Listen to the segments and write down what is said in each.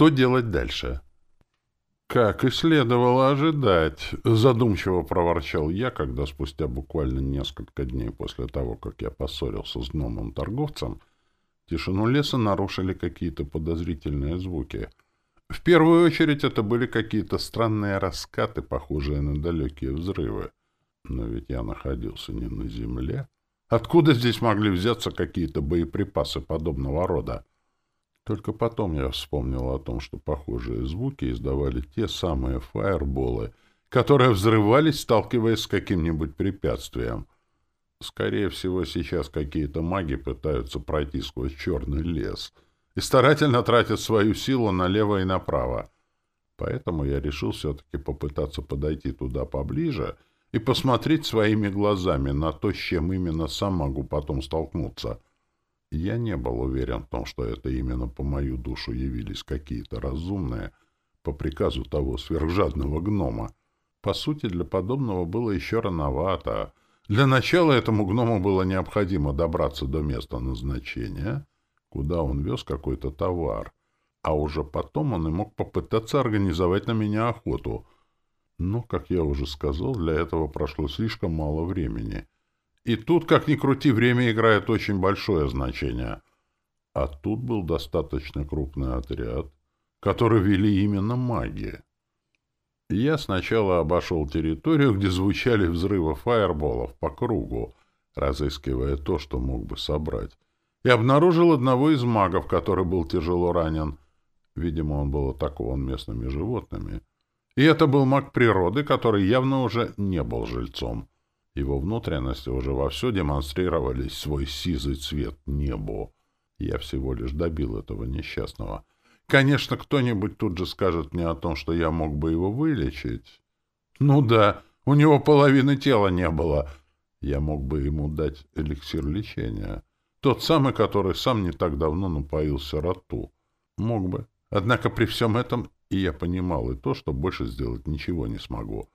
Что делать дальше? Как и следовало ожидать, задумчиво проворчал я, когда спустя буквально несколько дней после того, как я поссорился с гномом-торговцем, тишину леса нарушили какие-то подозрительные звуки. В первую очередь это были какие-то странные раскаты, похожие на далекие взрывы. Но ведь я находился не на земле. Откуда здесь могли взяться какие-то боеприпасы подобного рода? Только потом я вспомнил о том, что похожие звуки издавали те самые фаерболы, которые взрывались, сталкиваясь с каким-нибудь препятствием. Скорее всего, сейчас какие-то маги пытаются пройти сквозь черный лес и старательно тратят свою силу налево и направо. Поэтому я решил все-таки попытаться подойти туда поближе и посмотреть своими глазами на то, с чем именно сам могу потом столкнуться — я не был уверен в том, что это именно по мою душу явились какие-то разумные по приказу того сверхжадного гнома. По сути, для подобного было еще рановато. Для начала этому гному было необходимо добраться до места назначения, куда он вез какой-то товар, а уже потом он и мог попытаться организовать на меня охоту. Но, как я уже сказал, для этого прошло слишком мало времени — и тут, как ни крути, время играет очень большое значение. А тут был достаточно крупный отряд, который вели именно маги. Я сначала обошел территорию, где звучали взрывы фаерболов по кругу, разыскивая то, что мог бы собрать, и обнаружил одного из магов, который был тяжело ранен. Видимо, он был атакован местными животными. И это был маг природы, который явно уже не был жильцом. Его внутренности уже вовсю демонстрировали свой сизый цвет небу. Я всего лишь добил этого несчастного. Конечно, кто-нибудь тут же скажет мне о том, что я мог бы его вылечить. Ну да, у него половины тела не было. Я мог бы ему дать эликсир лечения. Тот самый, который сам не так давно напоил сироту. Мог бы. Однако при всем этом и я понимал и то, что больше сделать ничего не смогу.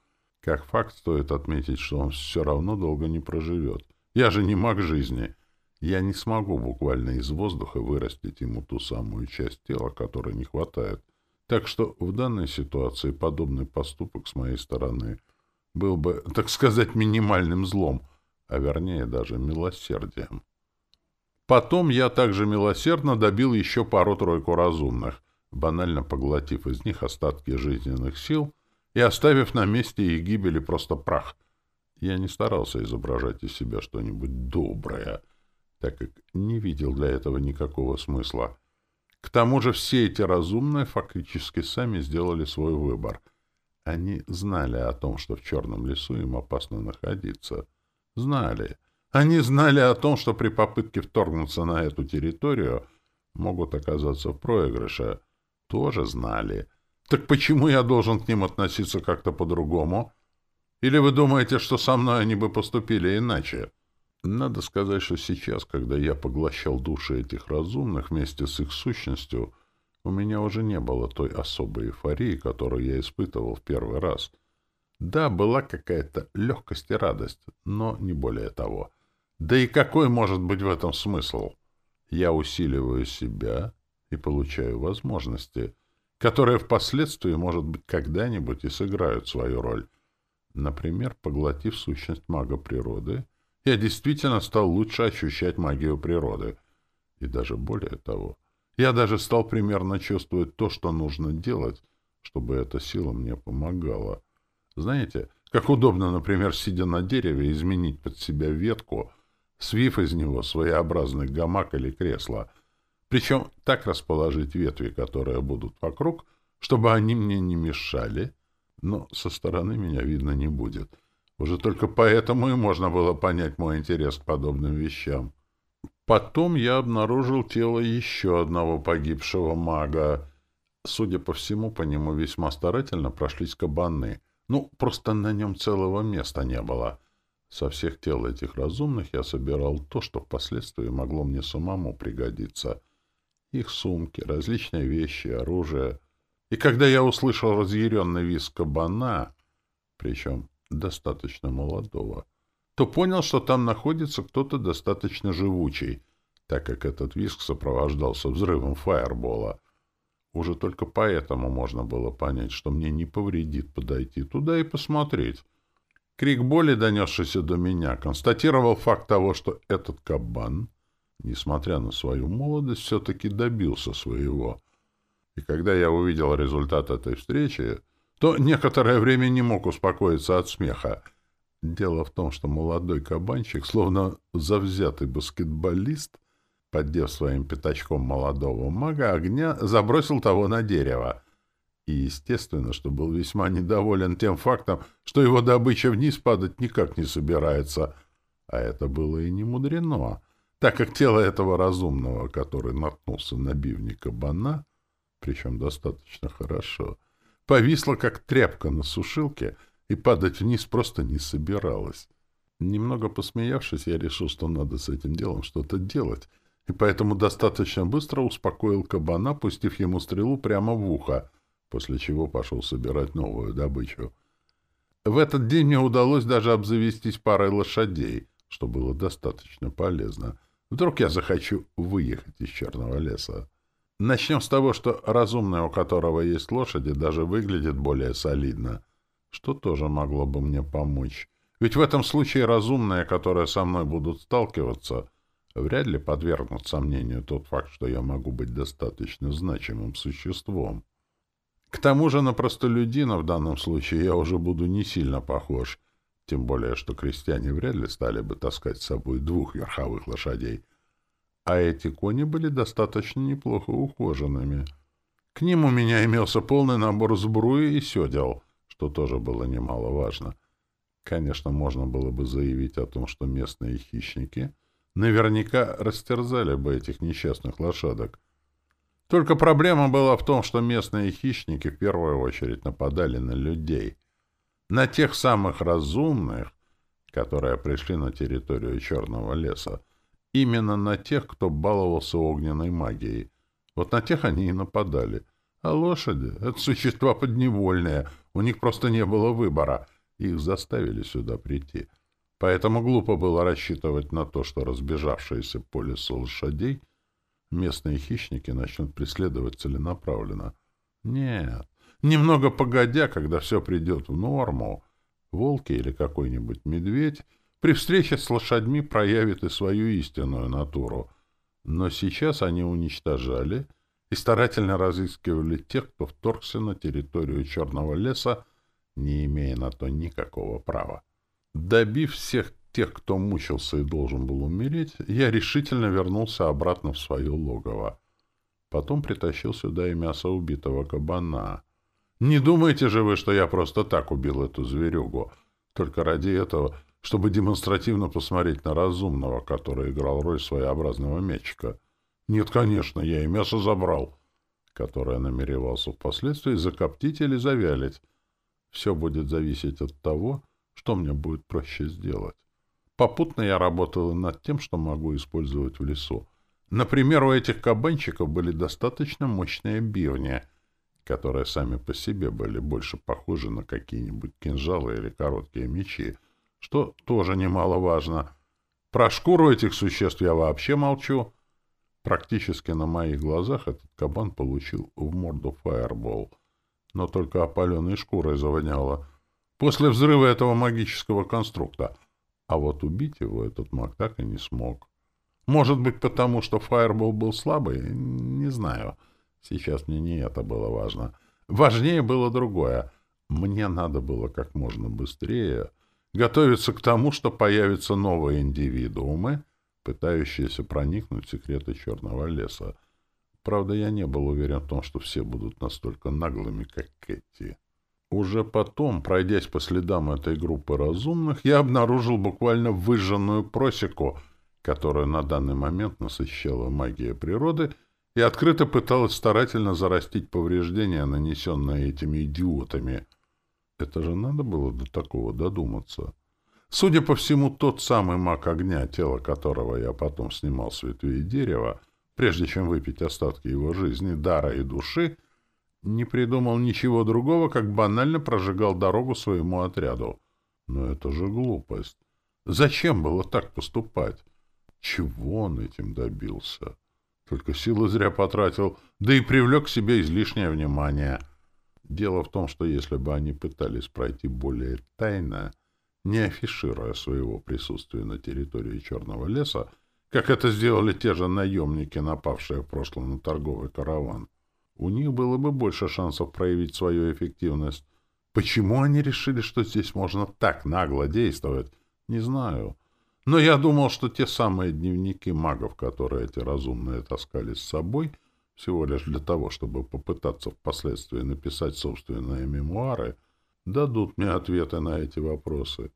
Как факт стоит отметить, что он все равно долго не проживет. Я же не маг жизни. Я не смогу буквально из воздуха вырастить ему ту самую часть тела, которой не хватает. Так что в данной ситуации подобный поступок с моей стороны был бы, так сказать, минимальным злом, а вернее даже милосердием. Потом я также милосердно добил еще пару-тройку разумных, банально поглотив из них остатки жизненных сил — и оставив на месте их гибели просто прах. Я не старался изображать из себя что-нибудь доброе, так как не видел для этого никакого смысла. К тому же все эти разумные фактически сами сделали свой выбор. Они знали о том, что в черном лесу им опасно находиться. Знали. Они знали о том, что при попытке вторгнуться на эту территорию могут оказаться в проигрыше. Тоже знали. Так почему я должен к ним относиться как-то по-другому? Или вы думаете, что со мной они бы поступили иначе? Надо сказать, что сейчас, когда я поглощал души этих разумных вместе с их сущностью, у меня уже не было той особой эйфории, которую я испытывал в первый раз. Да, была какая-то легкость и радость, но не более того. Да и какой может быть в этом смысл? Я усиливаю себя и получаю возможности — которые впоследствии, может быть, когда-нибудь и сыграют свою роль. Например, поглотив сущность мага природы, я действительно стал лучше ощущать магию природы. И даже более того, я даже стал примерно чувствовать то, что нужно делать, чтобы эта сила мне помогала. Знаете, как удобно, например, сидя на дереве, изменить под себя ветку, свив из него своеобразный гамак или кресло — причем так расположить ветви, которые будут вокруг, чтобы они мне не мешали, но со стороны меня видно не будет. Уже только поэтому и можно было понять мой интерес к подобным вещам. Потом я обнаружил тело еще одного погибшего мага. Судя по всему, по нему весьма старательно прошлись кабаны. Ну, просто на нем целого места не было. Со всех тел этих разумных я собирал то, что впоследствии могло мне самому пригодиться — их сумки, различные вещи, оружие. И когда я услышал разъяренный визг кабана, причем достаточно молодого, то понял, что там находится кто-то достаточно живучий, так как этот визг сопровождался взрывом фаербола. Уже только поэтому можно было понять, что мне не повредит подойти туда и посмотреть. Крик боли, донесшийся до меня, констатировал факт того, что этот кабан, несмотря на свою молодость, все-таки добился своего. И когда я увидел результат этой встречи, то некоторое время не мог успокоиться от смеха. Дело в том, что молодой кабанчик, словно завзятый баскетболист, поддев своим пятачком молодого мага огня, забросил того на дерево. И, естественно, что был весьма недоволен тем фактом, что его добыча вниз падать никак не собирается. А это было и не мудрено, так как тело этого разумного, который наткнулся на бивни кабана, причем достаточно хорошо, повисло, как тряпка на сушилке, и падать вниз просто не собиралось. Немного посмеявшись, я решил, что надо с этим делом что-то делать, и поэтому достаточно быстро успокоил кабана, пустив ему стрелу прямо в ухо — после чего пошел собирать новую добычу. В этот день мне удалось даже обзавестись парой лошадей, что было достаточно полезно. Вдруг я захочу выехать из черного леса. Начнем с того, что разумный, у которого есть лошади, даже выглядит более солидно, что тоже могло бы мне помочь. Ведь в этом случае разумные, которые со мной будут сталкиваться, вряд ли подвергнут сомнению тот факт, что я могу быть достаточно значимым существом. К тому же на простолюдина в данном случае я уже буду не сильно похож, тем более что крестьяне вряд ли стали бы таскать с собой двух верховых лошадей. А эти кони были достаточно неплохо ухоженными. К ним у меня имелся полный набор сбруи и седел, что тоже было немаловажно. Конечно, можно было бы заявить о том, что местные хищники наверняка растерзали бы этих несчастных лошадок, только проблема была в том, что местные хищники в первую очередь нападали на людей. На тех самых разумных, которые пришли на территорию Черного леса. Именно на тех, кто баловался огненной магией. Вот на тех они и нападали. А лошади — это существа подневольные, у них просто не было выбора. Их заставили сюда прийти. Поэтому глупо было рассчитывать на то, что разбежавшиеся по лесу лошадей — местные хищники начнут преследовать целенаправленно. Нет, немного погодя, когда все придет в норму, волки или какой-нибудь медведь при встрече с лошадьми проявит и свою истинную натуру. Но сейчас они уничтожали и старательно разыскивали тех, кто вторгся на территорию Черного леса, не имея на то никакого права. Добив всех тех, кто мучился и должен был умереть, я решительно вернулся обратно в свое логово. Потом притащил сюда и мясо убитого кабана. Не думайте же вы, что я просто так убил эту зверюгу, только ради этого, чтобы демонстративно посмотреть на разумного, который играл роль своеобразного мячика. Нет, конечно, я и мясо забрал, которое намеревался впоследствии закоптить или завялить. Все будет зависеть от того, что мне будет проще сделать. Попутно я работал над тем, что могу использовать в лесу. Например, у этих кабанчиков были достаточно мощные бивни, которые сами по себе были больше похожи на какие-нибудь кинжалы или короткие мечи, что тоже немаловажно. Про шкуру этих существ я вообще молчу. Практически на моих глазах этот кабан получил в морду фаербол, но только опаленной шкурой завоняло. После взрыва этого магического конструкта — а вот убить его этот маг так и не смог. Может быть, потому что фаербол был слабый? Не знаю. Сейчас мне не это было важно. Важнее было другое. Мне надо было как можно быстрее готовиться к тому, что появятся новые индивидуумы, пытающиеся проникнуть в секреты Черного леса. Правда, я не был уверен в том, что все будут настолько наглыми, как эти. Уже потом, пройдясь по следам этой группы разумных, я обнаружил буквально выжженную просеку, которую на данный момент насыщала магия природы и открыто пыталась старательно зарастить повреждения, нанесенные этими идиотами. Это же надо было до такого додуматься. Судя по всему, тот самый маг огня, тело которого я потом снимал с ветвей дерева, прежде чем выпить остатки его жизни, дара и души, не придумал ничего другого, как банально прожигал дорогу своему отряду. Но это же глупость. Зачем было так поступать? Чего он этим добился? Только силы зря потратил, да и привлек к себе излишнее внимание. Дело в том, что если бы они пытались пройти более тайно, не афишируя своего присутствия на территории Черного леса, как это сделали те же наемники, напавшие в прошлом на торговый караван, у них было бы больше шансов проявить свою эффективность. Почему они решили, что здесь можно так нагло действовать, не знаю. Но я думал, что те самые дневники магов, которые эти разумные таскали с собой, всего лишь для того, чтобы попытаться впоследствии написать собственные мемуары, дадут мне ответы на эти вопросы.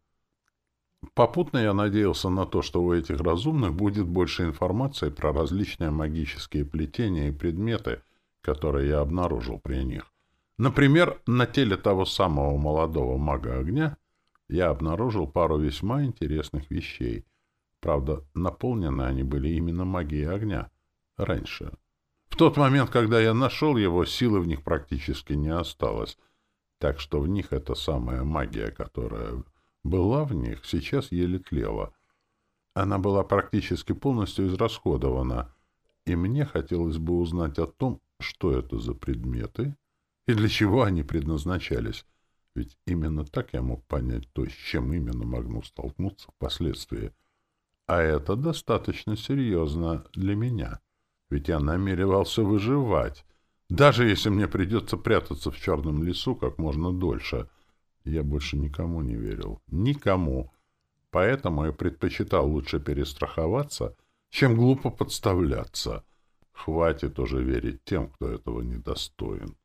Попутно я надеялся на то, что у этих разумных будет больше информации про различные магические плетения и предметы, которые я обнаружил при них. Например, на теле того самого молодого мага огня я обнаружил пару весьма интересных вещей. Правда, наполнены они были именно магией огня. Раньше. В тот момент, когда я нашел его, силы в них практически не осталось. Так что в них эта самая магия, которая была в них, сейчас еле тлела. Она была практически полностью израсходована, и мне хотелось бы узнать о том, что это за предметы и для чего они предназначались. Ведь именно так я мог понять то, с чем именно могу столкнуться впоследствии. А это достаточно серьезно для меня. Ведь я намеревался выживать. Даже если мне придется прятаться в черном лесу как можно дольше. Я больше никому не верил. Никому. Поэтому я предпочитал лучше перестраховаться, чем глупо подставляться. Хватит уже верить тем, кто этого недостоин.